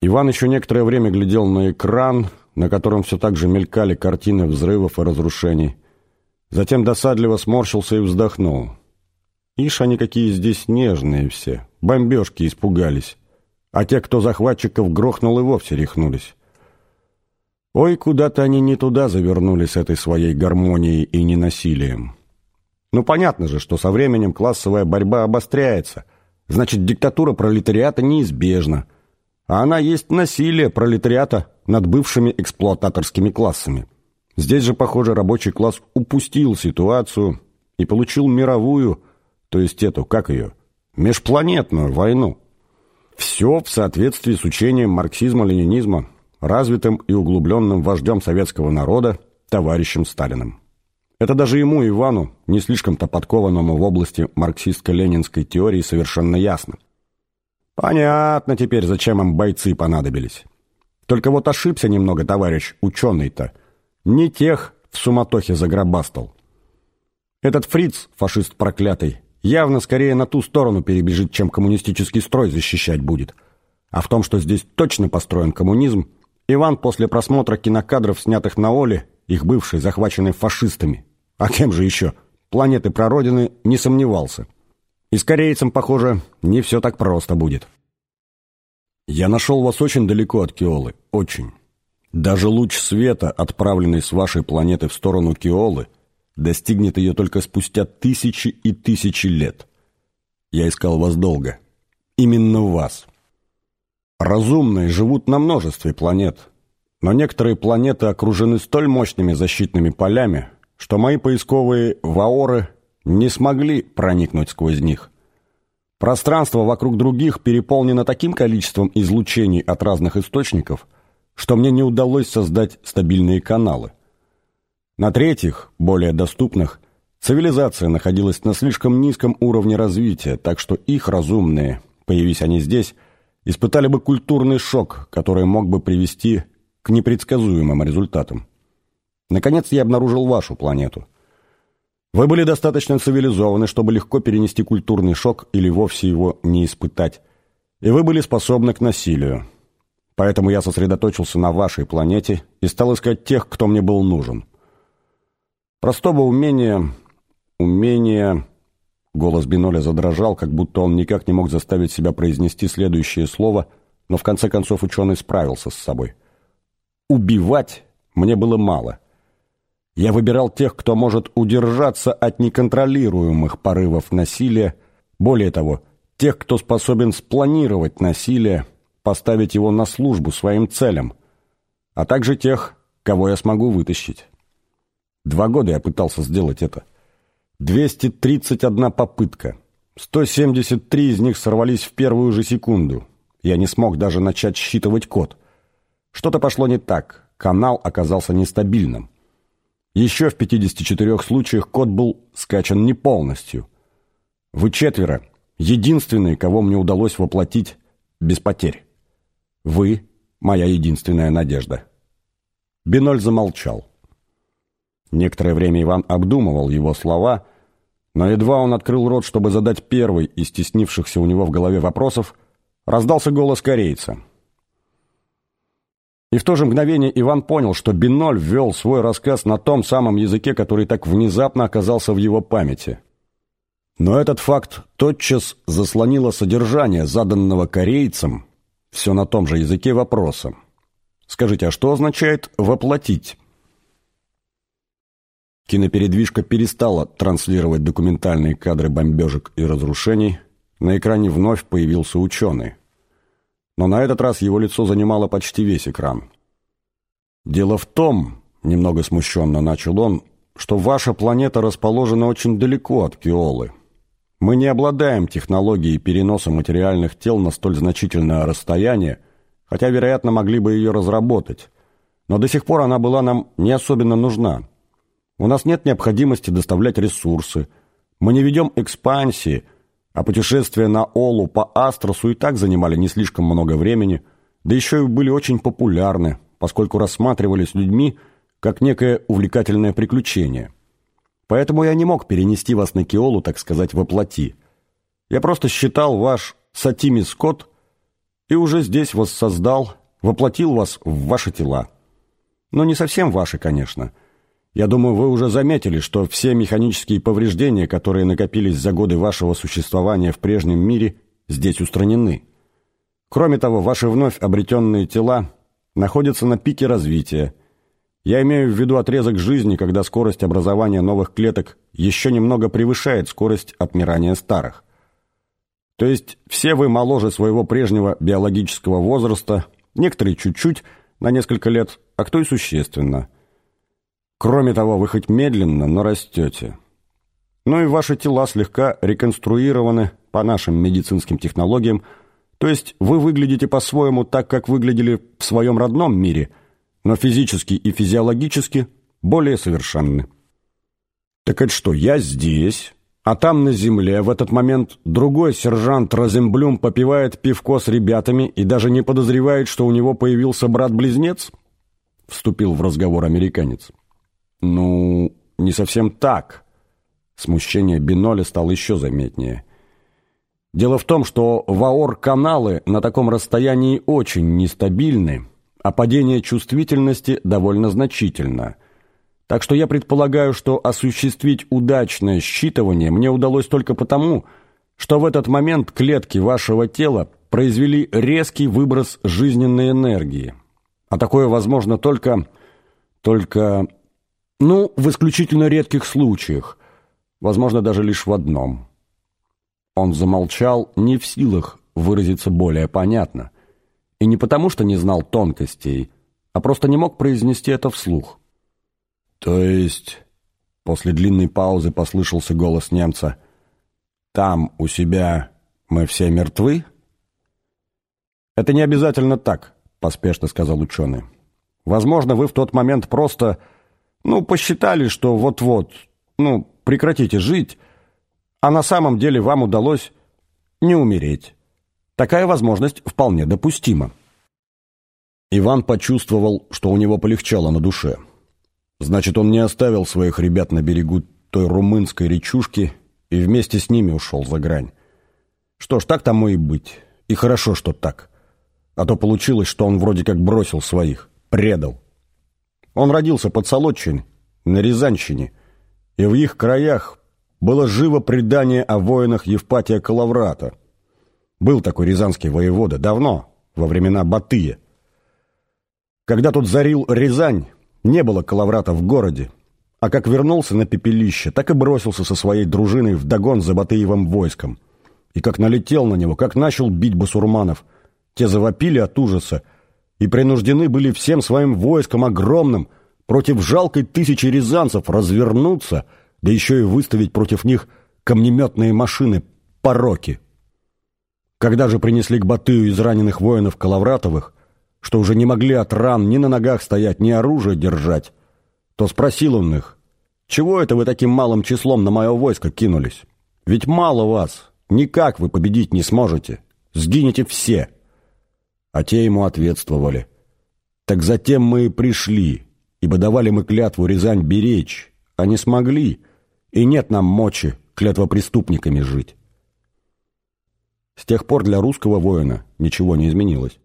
Иван еще некоторое время глядел на экран, на котором все так же мелькали картины взрывов и разрушений. Затем досадливо сморщился и вздохнул. Ишь, они какие здесь нежные все, бомбежки испугались. А те, кто захватчиков грохнул, и вовсе рехнулись. Ой, куда-то они не туда завернулись этой своей гармонией и ненасилием. Ну, понятно же, что со временем классовая борьба обостряется. Значит, диктатура пролетариата неизбежна. А она есть насилие пролетариата над бывшими эксплуататорскими классами. Здесь же, похоже, рабочий класс упустил ситуацию и получил мировую, то есть эту, как ее, межпланетную войну. Все в соответствии с учением марксизма-ленинизма, развитым и углубленным вождем советского народа, товарищем Сталиным. Это даже ему, Ивану, не слишком-то подкованному в области марксистско-ленинской теории, совершенно ясно. Понятно теперь, зачем им бойцы понадобились. Только вот ошибся немного товарищ ученый-то. Не тех в суматохе загробастал. Этот фриц, фашист проклятый, явно скорее на ту сторону перебежит, чем коммунистический строй защищать будет. А в том, что здесь точно построен коммунизм, Иван после просмотра кинокадров, снятых на Оле, их бывшей, захваченной фашистами, а кем же еще? Планеты прародины не сомневался. И с корейцем, похоже, не все так просто будет. Я нашел вас очень далеко от Киолы. Очень. Даже луч света, отправленный с вашей планеты в сторону Киолы, достигнет ее только спустя тысячи и тысячи лет. Я искал вас долго. Именно вас. Разумные живут на множестве планет, но некоторые планеты окружены столь мощными защитными полями, что мои поисковые ваоры не смогли проникнуть сквозь них. Пространство вокруг других переполнено таким количеством излучений от разных источников, что мне не удалось создать стабильные каналы. На третьих, более доступных, цивилизация находилась на слишком низком уровне развития, так что их разумные, появись они здесь, испытали бы культурный шок, который мог бы привести к непредсказуемым результатам. Наконец я обнаружил вашу планету. Вы были достаточно цивилизованы, чтобы легко перенести культурный шок или вовсе его не испытать. И вы были способны к насилию. Поэтому я сосредоточился на вашей планете и стал искать тех, кто мне был нужен. Простого умения... Умения... Голос Биноля задрожал, как будто он никак не мог заставить себя произнести следующее слово, но в конце концов ученый справился с собой. «Убивать мне было мало». Я выбирал тех, кто может удержаться от неконтролируемых порывов насилия, более того, тех, кто способен спланировать насилие, поставить его на службу своим целям, а также тех, кого я смогу вытащить. Два года я пытался сделать это. 231 попытка. 173 из них сорвались в первую же секунду. Я не смог даже начать считывать код. Что-то пошло не так. Канал оказался нестабильным. Еще в 54 случаях код был скачан не полностью. Вы четверо, единственные, кого мне удалось воплотить без потерь. Вы — моя единственная надежда. Биноль замолчал. Некоторое время Иван обдумывал его слова, но едва он открыл рот, чтобы задать первый из стеснившихся у него в голове вопросов, раздался голос корейца — и в то же мгновение Иван понял, что Биноль ввел свой рассказ на том самом языке, который так внезапно оказался в его памяти. Но этот факт тотчас заслонило содержание заданного корейцам все на том же языке вопроса. Скажите, а что означает «воплотить»? Кинопередвижка перестала транслировать документальные кадры бомбежек и разрушений. На экране вновь появился ученый но на этот раз его лицо занимало почти весь экран. «Дело в том», — немного смущенно начал он, «что ваша планета расположена очень далеко от Киолы. Мы не обладаем технологией переноса материальных тел на столь значительное расстояние, хотя, вероятно, могли бы ее разработать. Но до сих пор она была нам не особенно нужна. У нас нет необходимости доставлять ресурсы. Мы не ведем экспансии — а путешествия на Олу по Астросу и так занимали не слишком много времени, да еще и были очень популярны, поскольку рассматривались людьми как некое увлекательное приключение. Поэтому я не мог перенести вас на Киолу, так сказать, воплоти. Я просто считал ваш Сатими Скотт и уже здесь воссоздал, воплотил вас в ваши тела. Но не совсем ваши, конечно. Я думаю, вы уже заметили, что все механические повреждения, которые накопились за годы вашего существования в прежнем мире, здесь устранены. Кроме того, ваши вновь обретенные тела находятся на пике развития. Я имею в виду отрезок жизни, когда скорость образования новых клеток еще немного превышает скорость отмирания старых. То есть все вы моложе своего прежнего биологического возраста, некоторые чуть-чуть, на несколько лет, а кто и существенно. Кроме того, вы хоть медленно, но растете. Ну и ваши тела слегка реконструированы по нашим медицинским технологиям, то есть вы выглядите по-своему так, как выглядели в своем родном мире, но физически и физиологически более совершенны. Так это что, я здесь, а там на земле в этот момент другой сержант Розенблюм попивает пивко с ребятами и даже не подозревает, что у него появился брат-близнец? Вступил в разговор американец. Ну, не совсем так. Смущение Биноля стало еще заметнее. Дело в том, что ваор-каналы на таком расстоянии очень нестабильны, а падение чувствительности довольно значительно – так что я предполагаю, что осуществить удачное считывание мне удалось только потому, что в этот момент клетки вашего тела произвели резкий выброс жизненной энергии. А такое возможно только... только... ну, в исключительно редких случаях. Возможно, даже лишь в одном. Он замолчал, не в силах выразиться более понятно. И не потому, что не знал тонкостей, а просто не мог произнести это вслух. «То есть...» — после длинной паузы послышался голос немца. «Там, у себя, мы все мертвы?» «Это не обязательно так», — поспешно сказал ученый. «Возможно, вы в тот момент просто, ну, посчитали, что вот-вот, ну, прекратите жить, а на самом деле вам удалось не умереть. Такая возможность вполне допустима». Иван почувствовал, что у него полегчало на душе. Значит, он не оставил своих ребят на берегу той румынской речушки и вместе с ними ушел за грань. Что ж, так тому и быть. И хорошо, что так. А то получилось, что он вроде как бросил своих, предал. Он родился под Солодчиной, на Рязанщине, и в их краях было живо предание о воинах Евпатия Калаврата. Был такой рязанский воевода давно, во времена Батыя. Когда тут зарил Рязань, не было Калаврата в городе, а как вернулся на пепелище, так и бросился со своей дружиной в догон за Батыевым войском. И как налетел на него, как начал бить басурманов, те завопили от ужаса и принуждены были всем своим войском огромным против жалкой тысячи рязанцев развернуться, да еще и выставить против них камнеметные машины пороки. Когда же принесли к Батыю израненных воинов Калавратовых, что уже не могли от ран ни на ногах стоять, ни оружие держать, то спросил он их, «Чего это вы таким малым числом на мое войско кинулись? Ведь мало вас, никак вы победить не сможете, сгинете все». А те ему ответствовали, «Так затем мы и пришли, ибо давали мы клятву Рязань беречь, а не смогли, и нет нам мочи клятвопреступниками жить». С тех пор для русского воина ничего не изменилось.